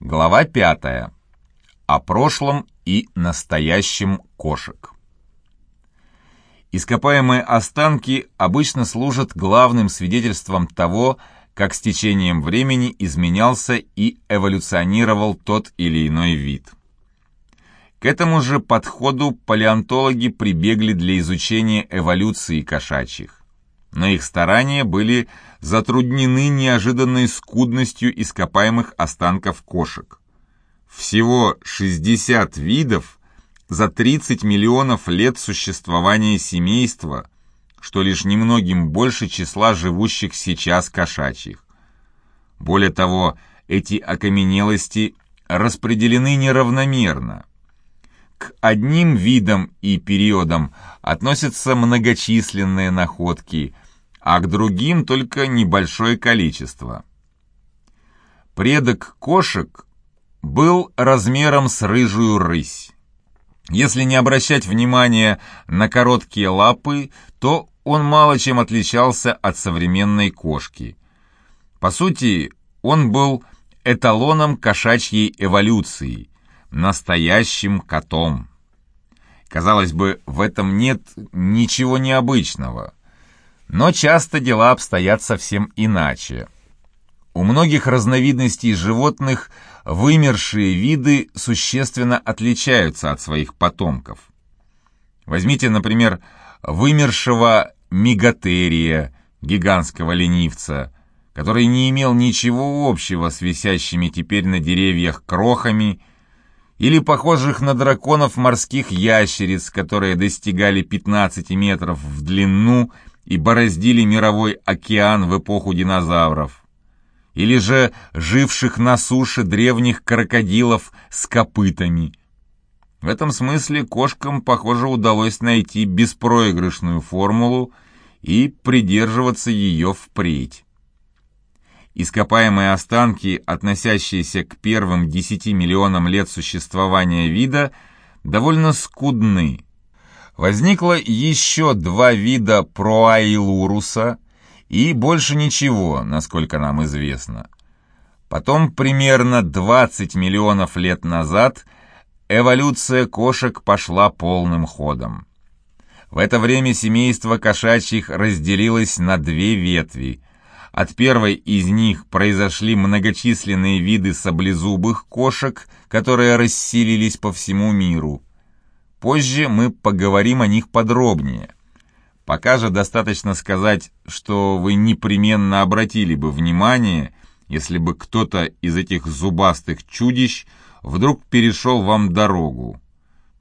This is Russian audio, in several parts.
Глава пятая. О прошлом и настоящем кошек. Ископаемые останки обычно служат главным свидетельством того, как с течением времени изменялся и эволюционировал тот или иной вид. К этому же подходу палеонтологи прибегли для изучения эволюции кошачьих. Но их старания были затруднены неожиданной скудностью ископаемых останков кошек. Всего 60 видов за 30 миллионов лет существования семейства, что лишь немногим больше числа живущих сейчас кошачьих. Более того, эти окаменелости распределены неравномерно. К одним видам и периодам относятся многочисленные находки, а к другим только небольшое количество. Предок кошек был размером с рыжую рысь. Если не обращать внимания на короткие лапы, то он мало чем отличался от современной кошки. По сути, он был эталоном кошачьей эволюции, настоящим котом. Казалось бы, в этом нет ничего необычного. Но часто дела обстоят совсем иначе. У многих разновидностей животных вымершие виды существенно отличаются от своих потомков. Возьмите, например, вымершего мегатерия, гигантского ленивца, который не имел ничего общего с висящими теперь на деревьях крохами или похожих на драконов морских ящериц, которые достигали 15 метров в длину и бороздили мировой океан в эпоху динозавров, или же живших на суше древних крокодилов с копытами. В этом смысле кошкам, похоже, удалось найти беспроигрышную формулу и придерживаться ее впредь. Ископаемые останки, относящиеся к первым 10 миллионам лет существования вида, довольно скудны. Возникло еще два вида проаилуруса и больше ничего, насколько нам известно. Потом, примерно 20 миллионов лет назад, эволюция кошек пошла полным ходом. В это время семейство кошачьих разделилось на две ветви – от первой из них произошли многочисленные виды саблезубых кошек, которые расселились по всему миру. Позже мы поговорим о них подробнее. Пока же достаточно сказать, что вы непременно обратили бы внимание, если бы кто-то из этих зубастых чудищ вдруг перешел вам дорогу.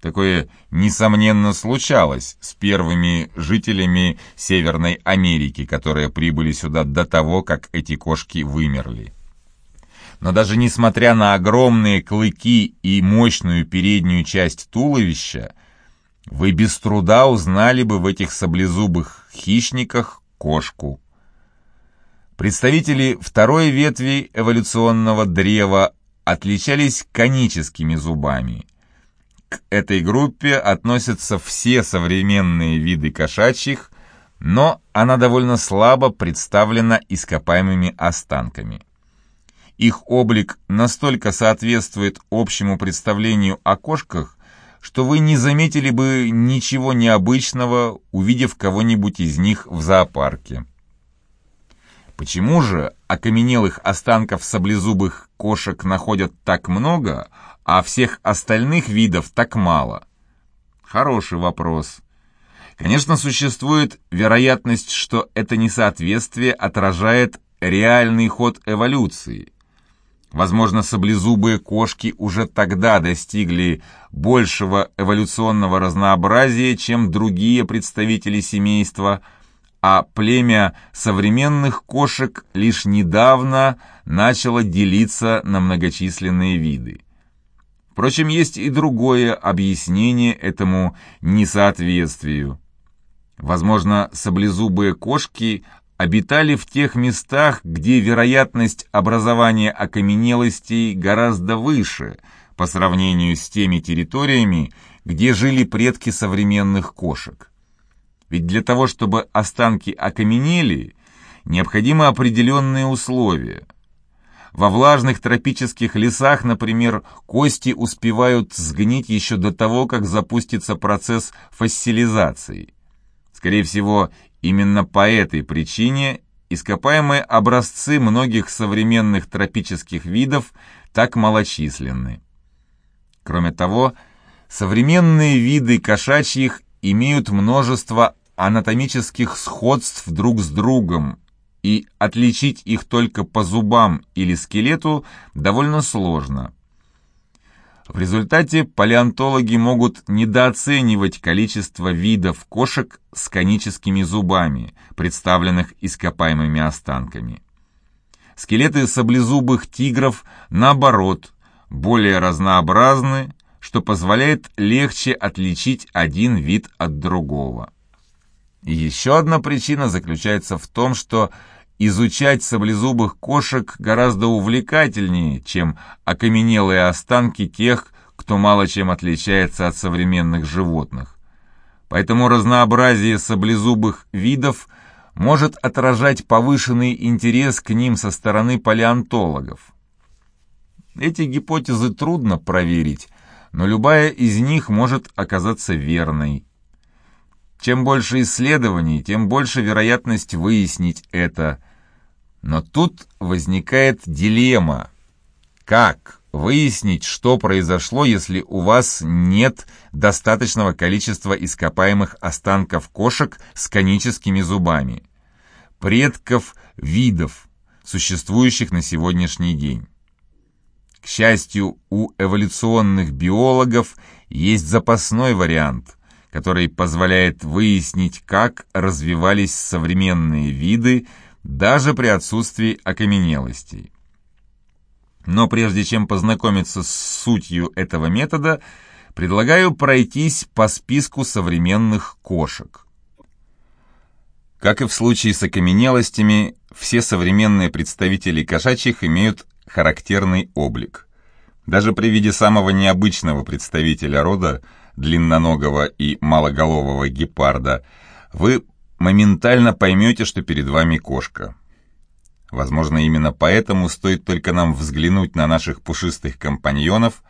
Такое, несомненно, случалось с первыми жителями Северной Америки, которые прибыли сюда до того, как эти кошки вымерли. Но даже несмотря на огромные клыки и мощную переднюю часть туловища, вы без труда узнали бы в этих саблезубых хищниках кошку. Представители второй ветви эволюционного древа отличались коническими зубами – к этой группе относятся все современные виды кошачьих, но она довольно слабо представлена ископаемыми останками. Их облик настолько соответствует общему представлению о кошках, что вы не заметили бы ничего необычного, увидев кого-нибудь из них в зоопарке. Почему же окаменелых останков саблезубых кошек находят так много, а всех остальных видов так мало? Хороший вопрос. Конечно, существует вероятность, что это несоответствие отражает реальный ход эволюции. Возможно, саблезубые кошки уже тогда достигли большего эволюционного разнообразия, чем другие представители семейства – а племя современных кошек лишь недавно начало делиться на многочисленные виды. Впрочем, есть и другое объяснение этому несоответствию. Возможно, саблезубые кошки обитали в тех местах, где вероятность образования окаменелостей гораздо выше по сравнению с теми территориями, где жили предки современных кошек. Ведь для того, чтобы останки окаменели, необходимы определенные условия. Во влажных тропических лесах, например, кости успевают сгнить еще до того, как запустится процесс фоссилизации. Скорее всего, именно по этой причине ископаемые образцы многих современных тропических видов так малочисленны. Кроме того, современные виды кошачьих имеют множество анатомических сходств друг с другом, и отличить их только по зубам или скелету довольно сложно. В результате палеонтологи могут недооценивать количество видов кошек с коническими зубами, представленных ископаемыми останками. Скелеты саблезубых тигров, наоборот, более разнообразны, что позволяет легче отличить один вид от другого. Еще одна причина заключается в том, что изучать саблезубых кошек гораздо увлекательнее, чем окаменелые останки тех, кто мало чем отличается от современных животных. Поэтому разнообразие саблезубых видов может отражать повышенный интерес к ним со стороны палеонтологов. Эти гипотезы трудно проверить, но любая из них может оказаться верной. Чем больше исследований, тем больше вероятность выяснить это. Но тут возникает дилемма. Как выяснить, что произошло, если у вас нет достаточного количества ископаемых останков кошек с коническими зубами, предков видов, существующих на сегодняшний день? К счастью, у эволюционных биологов есть запасной вариант – который позволяет выяснить, как развивались современные виды даже при отсутствии окаменелостей. Но прежде чем познакомиться с сутью этого метода, предлагаю пройтись по списку современных кошек. Как и в случае с окаменелостями, все современные представители кошачьих имеют характерный облик. Даже при виде самого необычного представителя рода – длинноногого и малоголового гепарда, вы моментально поймете, что перед вами кошка. Возможно, именно поэтому стоит только нам взглянуть на наших пушистых компаньонов,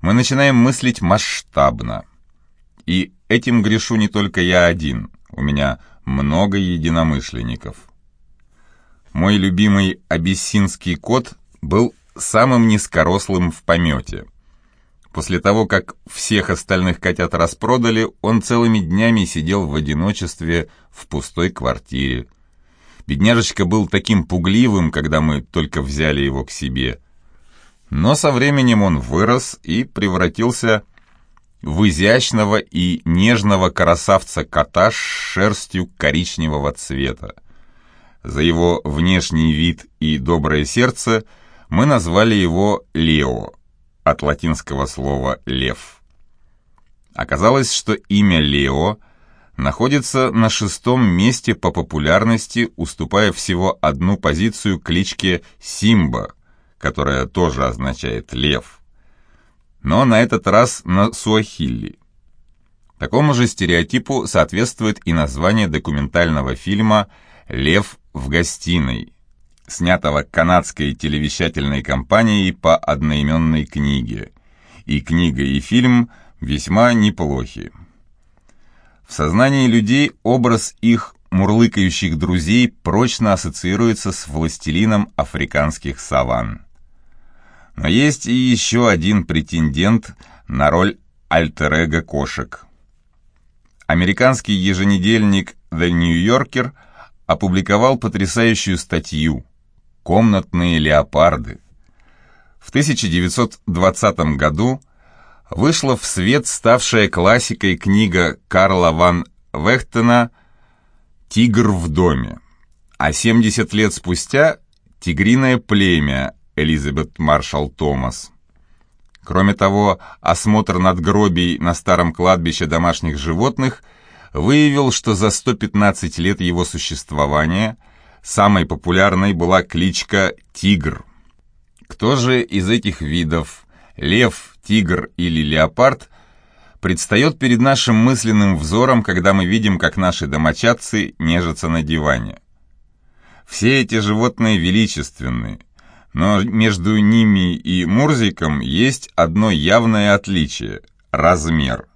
мы начинаем мыслить масштабно. И этим грешу не только я один, у меня много единомышленников. Мой любимый абиссинский кот был самым низкорослым в помете. После того, как всех остальных котят распродали, он целыми днями сидел в одиночестве в пустой квартире. Бедняжечка был таким пугливым, когда мы только взяли его к себе. Но со временем он вырос и превратился в изящного и нежного красавца-кота с шерстью коричневого цвета. За его внешний вид и доброе сердце мы назвали его Лео от латинского слова «лев». Оказалось, что имя Лео находится на шестом месте по популярности, уступая всего одну позицию кличке Симба, которая тоже означает «лев». Но на этот раз на суахилли. Такому же стереотипу соответствует и название документального фильма «Лев в гостиной», снятого канадской телевещательной компанией по одноименной книге. И книга, и фильм весьма неплохи. В сознании людей образ их мурлыкающих друзей прочно ассоциируется с властелином африканских саван. Но есть и еще один претендент на роль альтер-эго кошек. Американский еженедельник The New Yorker опубликовал потрясающую статью комнатные леопарды. В 1920 году вышла в свет ставшая классикой книга Карла ван Вехтена «Тигр в доме», а 70 лет спустя «Тигриное племя» Элизабет Маршалл Томас. Кроме того, осмотр надгробий на старом кладбище домашних животных выявил, что за 115 лет его существования – Самой популярной была кличка «Тигр». Кто же из этих видов, лев, тигр или леопард, предстает перед нашим мысленным взором, когда мы видим, как наши домочадцы нежатся на диване? Все эти животные величественны, Но между ними и Мурзиком есть одно явное отличие – размер.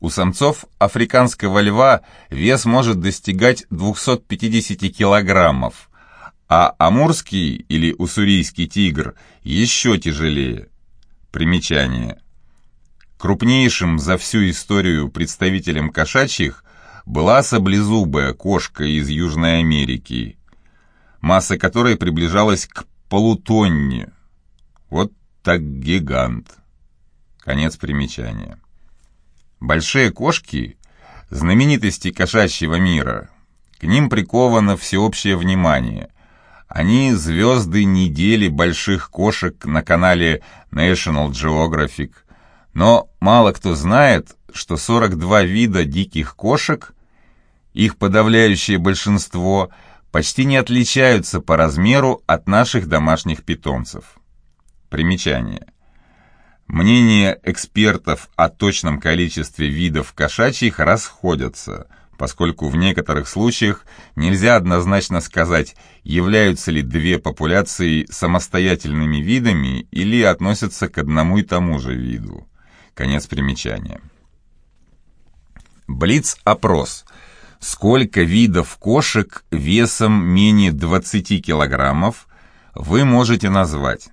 У самцов африканского льва вес может достигать 250 килограммов, а амурский или уссурийский тигр еще тяжелее. Примечание. Крупнейшим за всю историю представителем кошачьих была саблезубая кошка из Южной Америки, масса которой приближалась к полутонне. Вот так гигант. Конец примечания. Большие кошки – знаменитости кошачьего мира. К ним приковано всеобщее внимание. Они – звезды недели больших кошек на канале National Geographic. Но мало кто знает, что 42 вида диких кошек, их подавляющее большинство – почти не отличаются по размеру от наших домашних питомцев. Примечание. Мнения экспертов о точном количестве видов кошачьих расходятся, поскольку в некоторых случаях нельзя однозначно сказать, являются ли две популяции самостоятельными видами или относятся к одному и тому же виду. Конец примечания. Блиц-опрос – сколько видов кошек весом менее 20 килограммов вы можете назвать.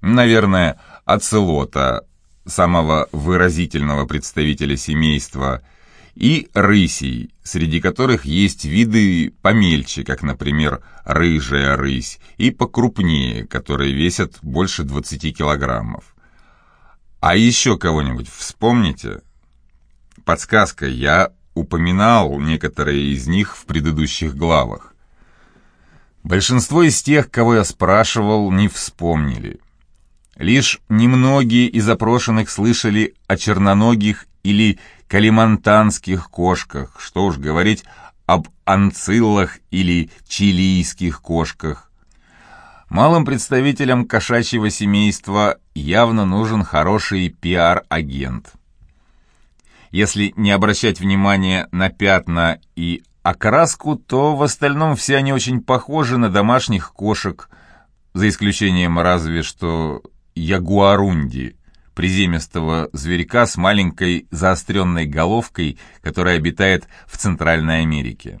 Наверное, оцелота, самого выразительного представителя семейства, и рысей, среди которых есть виды помельче, как, например, рыжая рысь, и покрупнее, которые весят больше 20 килограммов. А еще кого-нибудь вспомните? Подсказка, я упоминал некоторые из них в предыдущих главах. Большинство из тех, кого я спрашивал, не вспомнили. Лишь немногие из опрошенных слышали о черноногих или калимантанских кошках, что уж говорить об анциллах или чилийских кошках. Малым представителям кошачьего семейства явно нужен хороший пиар-агент – если не обращать внимания на пятна и окраску, то в остальном все они очень похожи на домашних кошек, за исключением разве что ягуарунди, приземистого зверька с маленькой заостренной головкой, которая обитает в Центральной Америке.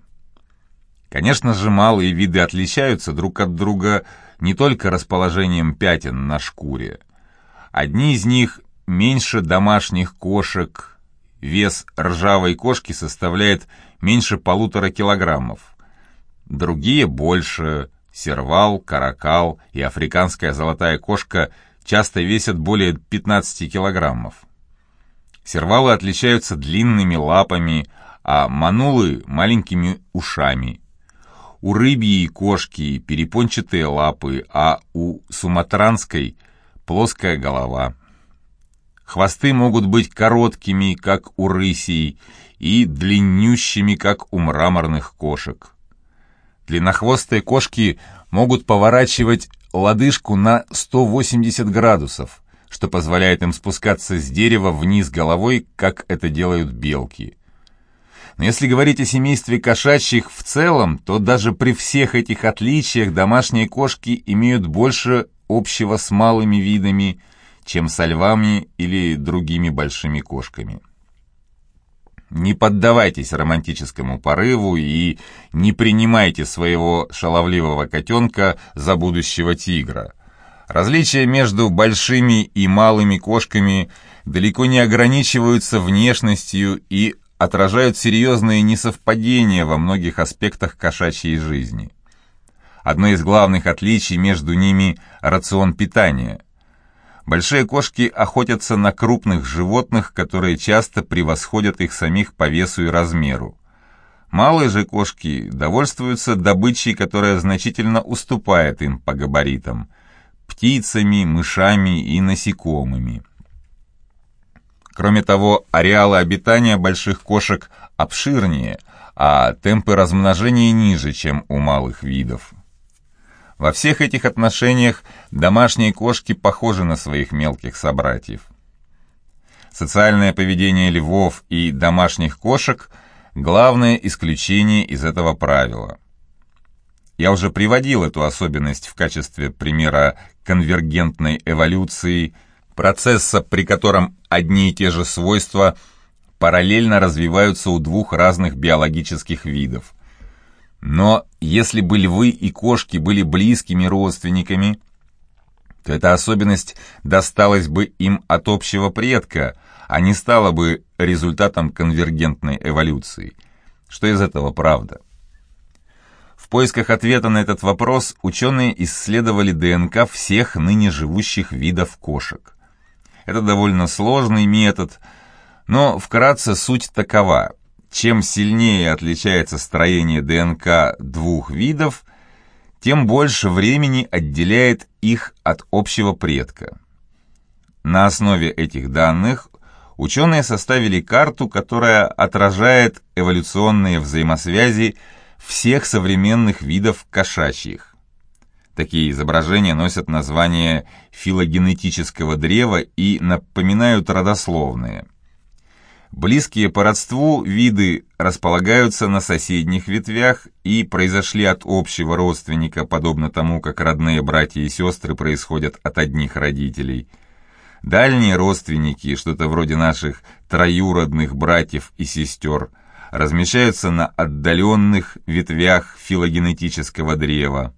Конечно же, малые виды отличаются друг от друга не только расположением пятен на шкуре. Одни из них меньше домашних кошек, Вес ржавой кошки составляет меньше полутора килограммов. Другие больше. Сервал, каракал и африканская золотая кошка часто весят более 15 килограммов. Сервалы отличаются длинными лапами, а манулы – маленькими ушами. У рыбьей кошки перепончатые лапы, а у суматранской – плоская голова. Хвосты могут быть короткими, как у рысей, и длиннющими, как у мраморных кошек. Длиннохвостые кошки могут поворачивать лодыжку на 180 градусов, что позволяет им спускаться с дерева вниз головой, как это делают белки. Но если говорить о семействе кошачьих в целом, то даже при всех этих отличиях домашние кошки имеют больше общего с малыми видами – чем со львами или другими большими кошками. Не поддавайтесь романтическому порыву и не принимайте своего шаловливого котенка за будущего тигра. Различия между большими и малыми кошками далеко не ограничиваются внешностью и отражают серьезные несовпадения во многих аспектах кошачьей жизни. Одно из главных отличий между ними – рацион питания. Большие кошки охотятся на крупных животных, которые часто превосходят их самих по весу и размеру. Малые же кошки довольствуются добычей, которая значительно уступает им по габаритам – птицами, мышами и насекомыми. Кроме того, ареалы обитания больших кошек обширнее, а темпы размножения ниже, чем у малых видов. Во всех этих отношениях домашние кошки похожи на своих мелких собратьев. Социальное поведение львов и домашних кошек – главное исключение из этого правила. Я уже приводил эту особенность в качестве примера конвергентной эволюции, процесса, при котором одни и те же свойства параллельно развиваются у двух разных биологических видов. Но если бы львы и кошки были близкими родственниками, то эта особенность досталась бы им от общего предка, а не стала бы результатом конвергентной эволюции. Что из этого правда? В поисках ответа на этот вопрос ученые исследовали ДНК всех ныне живущих видов кошек. Это довольно сложный метод, но вкратце суть такова. Чем сильнее отличается строение ДНК двух видов, тем больше времени отделяет их от общего предка. На основе этих данных ученые составили карту, которая отражает эволюционные взаимосвязи всех современных видов кошачьих. Такие изображения носят название филогенетического древа и напоминают родословные. Близкие по родству виды располагаются на соседних ветвях и произошли от общего родственника, подобно тому, как родные братья и сестры происходят от одних родителей. Дальние родственники, что-то вроде наших троюродных братьев и сестер – размещаются на отдаленных ветвях филогенетического древа.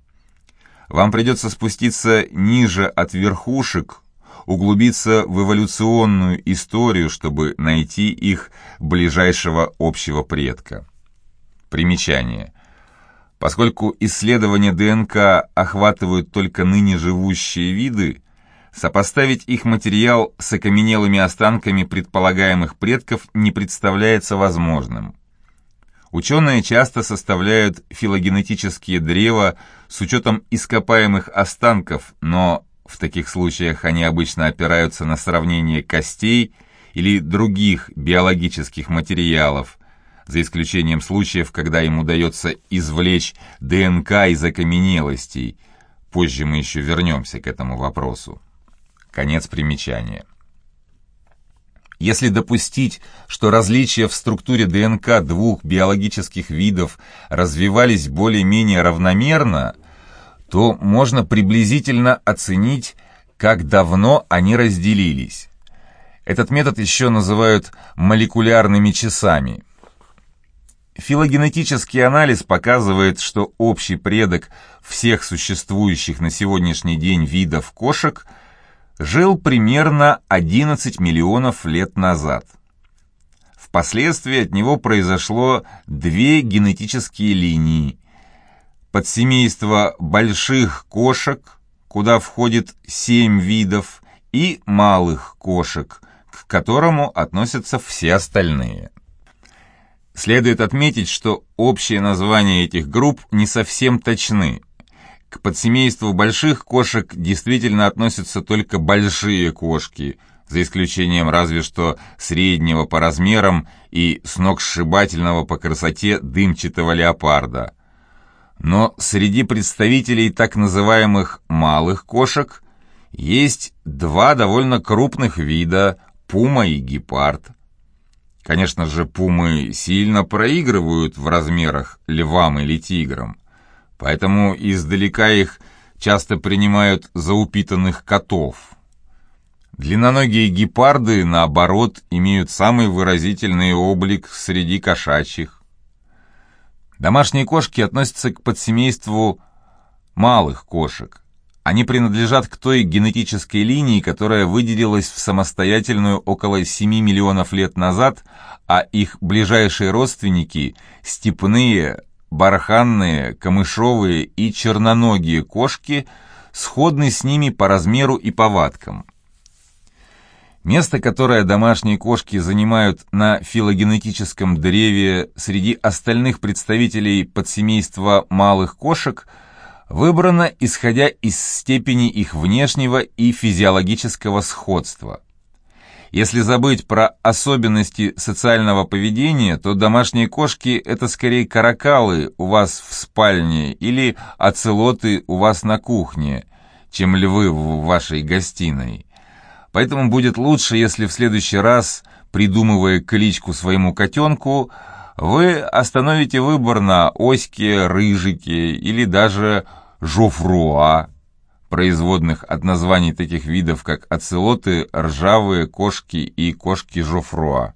Вам придется спуститься ниже от верхушек, углубиться в эволюционную историю, чтобы найти их ближайшего общего предка. Примечание. Поскольку исследования ДНК охватывают только ныне живущие виды, сопоставить их материал с окаменелыми останками предполагаемых предков не представляется возможным. Ученые часто составляют филогенетические древа с учетом ископаемых останков, но в таких случаях они обычно опираются на сравнение костей или других биологических материалов, за исключением случаев, когда им удается извлечь ДНК из окаменелостей. Позже мы еще вернемся к этому вопросу. Конец примечания. Если допустить, что различия в структуре ДНК двух биологических видов развивались более-менее равномерно, то можно приблизительно оценить, как давно они разделились. Этот метод еще называют молекулярными часами. Филогенетический анализ показывает, что общий предок всех существующих на сегодняшний день видов кошек – жил примерно 11 миллионов лет назад. Впоследствии от него произошло две генетические линии. Подсемейство больших кошек, куда входит семь видов, и малых кошек, к которому относятся все остальные. Следует отметить, что общие названия этих групп не совсем точны. К подсемейству больших кошек действительно относятся только большие кошки, за исключением разве что среднего по размерам и сногсшибательного по красоте дымчатого леопарда. Но среди представителей так называемых «малых кошек» есть два довольно крупных вида – пума и гепард. Конечно же, пумы сильно проигрывают в размерах львам или тиграм – поэтому издалека их часто принимают за упитанных котов. Длинноногие гепарды, наоборот, имеют самый выразительный облик среди кошачьих. Домашние кошки относятся к подсемейству малых кошек. Они принадлежат к той генетической линии, которая выделилась в самостоятельную около 7 миллионов лет назад, а их ближайшие родственники – степные, барханные, камышовые и черноногие кошки сходны с ними по размеру и повадкам. Место, которое домашние кошки занимают на филогенетическом древе среди остальных представителей подсемейства малых кошек, выбрано исходя из степени их внешнего и физиологического сходства – если забыть про особенности социального поведения, то домашние кошки – это скорее каракалы у вас в спальне или оцелоты у вас на кухне, чем львы в вашей гостиной. Поэтому будет лучше, если в следующий раз, придумывая кличку своему котенку, вы остановите выбор на оське, рыжике или даже жофруа, производных от названий таких видов, как оцелоты, ржавые кошки и кошки жофруа.